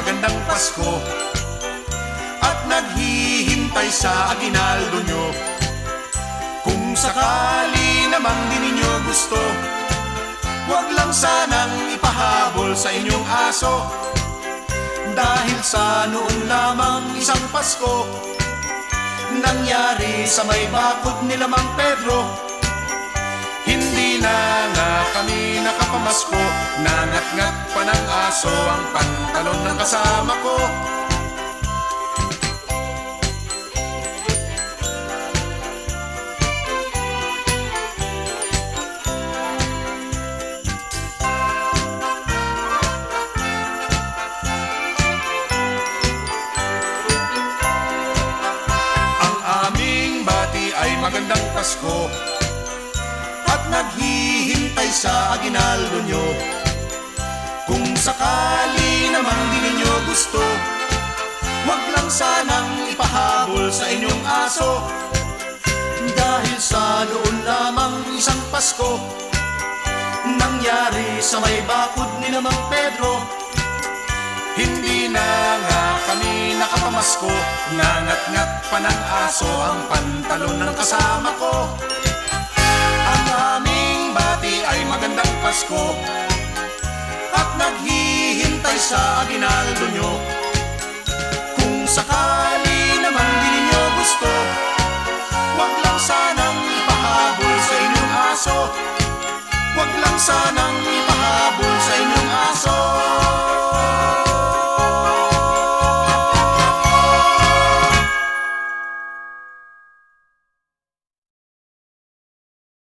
magandang Pasko. At naghihintay sa aginaldo nyo. Kung sakali namang di ninyo gusto Huwag lang sanang ipahabol sa inyong aso. Dahil sa noon lamang isang Pasko Nangyari sa may bakod nila Mang Pedro. Hindi na nga kami nakapamasko Nangat-ngat pa ng aso ang pantalon ng kasama ko. Magandang Pasko. At naghihintay sa aginaldo nyo sakali namang di ninyo gusto. Huwag lang sanang ipahabol sa inyong aso. Dahil sa noon lamang isang Pasko Nangyari sa may bakod ni namang Pedro. Hindi na nga kami nakapamasko Nangat-ngat pa ng aso ang pantalon ng kasama ko. Ang aming bati ay magandang Pasko At naghihintay sa aginaldo nyo. Kung sakali namang di ninyo gusto Huwag lang sanang ipahabol sa inyong aso. Huwag lang sanang